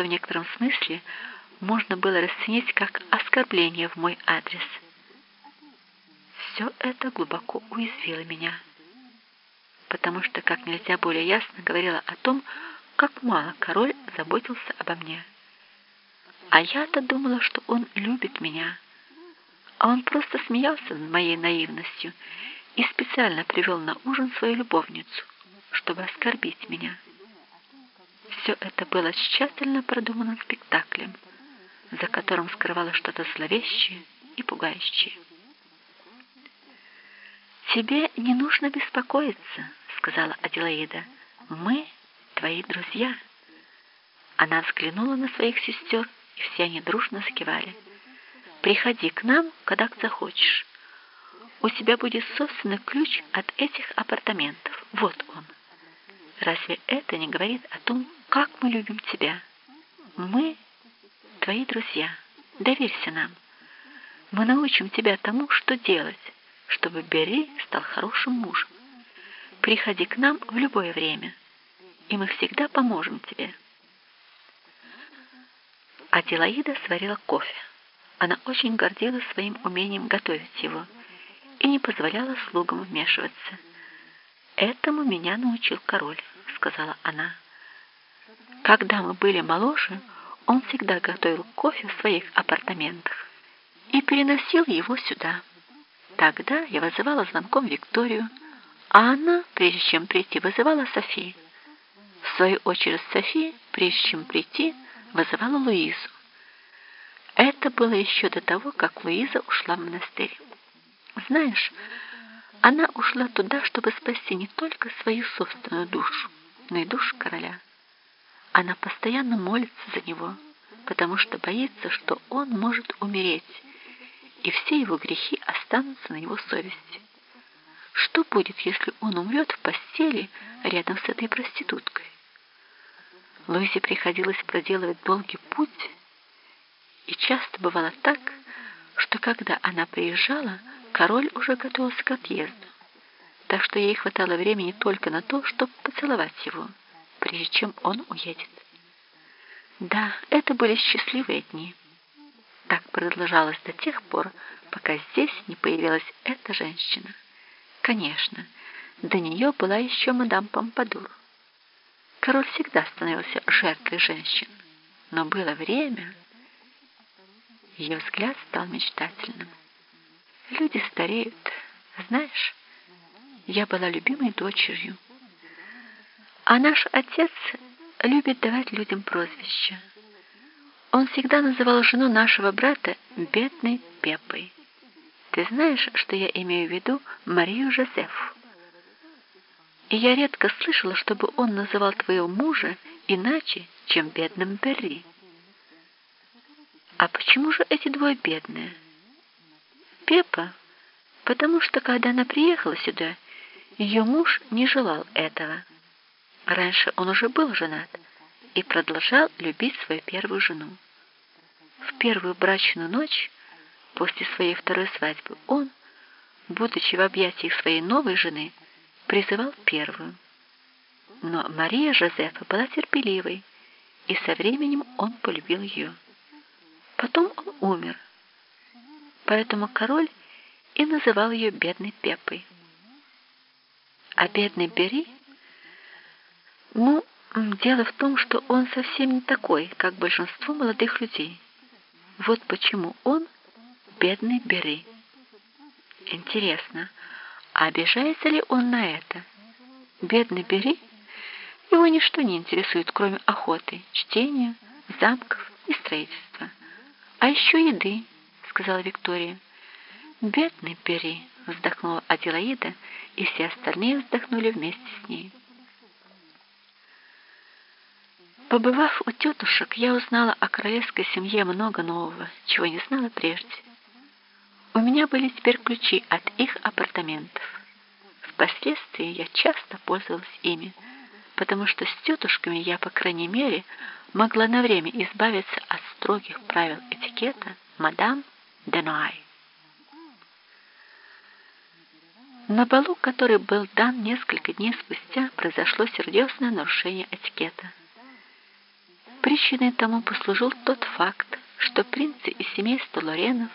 что в некотором смысле можно было расценить как оскорбление в мой адрес. Все это глубоко уязвило меня, потому что как нельзя более ясно говорила о том, как мало король заботился обо мне. А я-то думала, что он любит меня, а он просто смеялся над моей наивностью и специально привел на ужин свою любовницу, чтобы оскорбить меня. Все это было тщательно продуманным спектаклем, за которым скрывалось что-то зловещее и пугающее. «Тебе не нужно беспокоиться», — сказала Аделаида. «Мы твои друзья». Она взглянула на своих сестер, и все они дружно закивали. «Приходи к нам, когда захочешь. У тебя будет собственный ключ от этих апартаментов. Вот он». Разве это не говорит о том, как мы любим тебя? Мы твои друзья. Доверься нам. Мы научим тебя тому, что делать, чтобы Бери стал хорошим мужем. Приходи к нам в любое время, и мы всегда поможем тебе. Аделаида сварила кофе. Она очень гордилась своим умением готовить его и не позволяла слугам вмешиваться. Этому меня научил король сказала она. Когда мы были моложе, он всегда готовил кофе в своих апартаментах и переносил его сюда. Тогда я вызывала звонком Викторию, а она, прежде чем прийти, вызывала Софи. В свою очередь Софи, прежде чем прийти, вызывала Луизу. Это было еще до того, как Луиза ушла в монастырь. Знаешь, она ушла туда, чтобы спасти не только свою собственную душу, но и душу короля. Она постоянно молится за него, потому что боится, что он может умереть, и все его грехи останутся на его совести. Что будет, если он умрет в постели рядом с этой проституткой? Луизе приходилось проделывать долгий путь, и часто бывало так, что когда она приезжала, король уже готовился к отъезду так что ей хватало времени только на то, чтобы поцеловать его, прежде чем он уедет. Да, это были счастливые дни. Так продолжалось до тех пор, пока здесь не появилась эта женщина. Конечно, до нее была еще мадам Помпадур. Король всегда становился жертвой женщин, но было время... Ее взгляд стал мечтательным. Люди стареют, знаешь... Я была любимой дочерью. А наш отец любит давать людям прозвища. Он всегда называл жену нашего брата бедной Пепой. Ты знаешь, что я имею в виду Марию Жозефу? И я редко слышала, чтобы он называл твоего мужа иначе, чем бедным Берри. А почему же эти двое бедные? Пепа, потому что, когда она приехала сюда, ее муж не желал этого. Раньше он уже был женат и продолжал любить свою первую жену. В первую брачную ночь после своей второй свадьбы он, будучи в объятиях своей новой жены, призывал первую. Но Мария Жозефа была терпеливой, и со временем он полюбил ее. Потом он умер, поэтому король и называл ее бедной Пеппой. А бедный Бери? Ну, дело в том, что он совсем не такой, как большинство молодых людей. Вот почему он бедный Бери. Интересно, а обижается ли он на это? Бедный Бери? Его ничто не интересует, кроме охоты, чтения, замков и строительства. А еще еды, сказала Виктория. Бедный Бери вздохнула Аделаида, и все остальные вздохнули вместе с ней. Побывав у тетушек, я узнала о королевской семье много нового, чего не знала прежде. У меня были теперь ключи от их апартаментов. Впоследствии я часто пользовалась ими, потому что с тетушками я, по крайней мере, могла на время избавиться от строгих правил этикета мадам Денуай. На балу, который был дан несколько дней спустя, произошло серьезное нарушение этикета. Причиной тому послужил тот факт, что принцы из семейства Лоренов